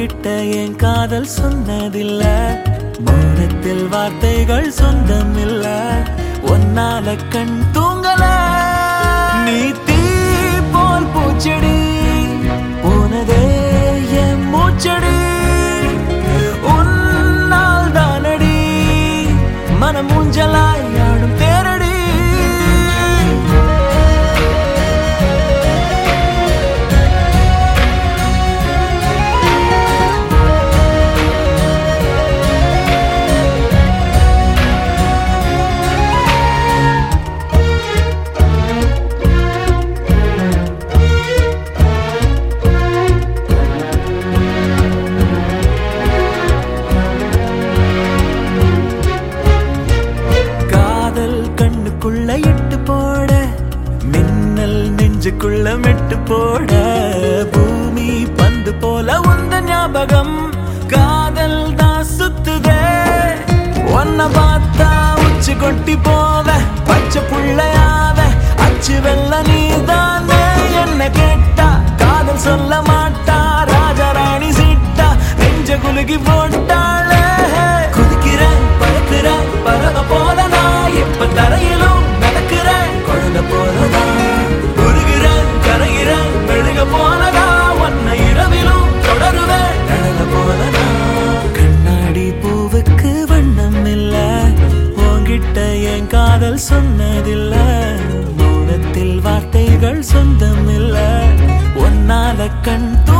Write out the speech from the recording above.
உன்கிட்ட என் காதல் சொன்னதில்ல. மௌனத்தில் வார்த்தைகள் சொந்தமில்ல. ஒன்னால கண் கண்ணுக்குள்ள இட்டு போட மின்னல் நெஞ்சுக்குள்ள மெட்டு போட. பூமி பந்து போல உந்த ஞாபகம் காதல் தான் சுத்துதே. ஒன்ன பார்த்தா உச்சி கொட்டி போவ பச்சை புள்ளையாவ அச்சு வெள்ள நீதானே. என்ன கேட்டா காதல் சொல்ல மாட்டா ராஜா ராணி சீட்டா நெஞ்ச குலுகி போ சொன்னதில்ல. மௌனத்தில் வார்த்தைகள் சொந்தம் ஒன்னால கண் தூ